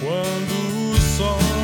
Quando o sol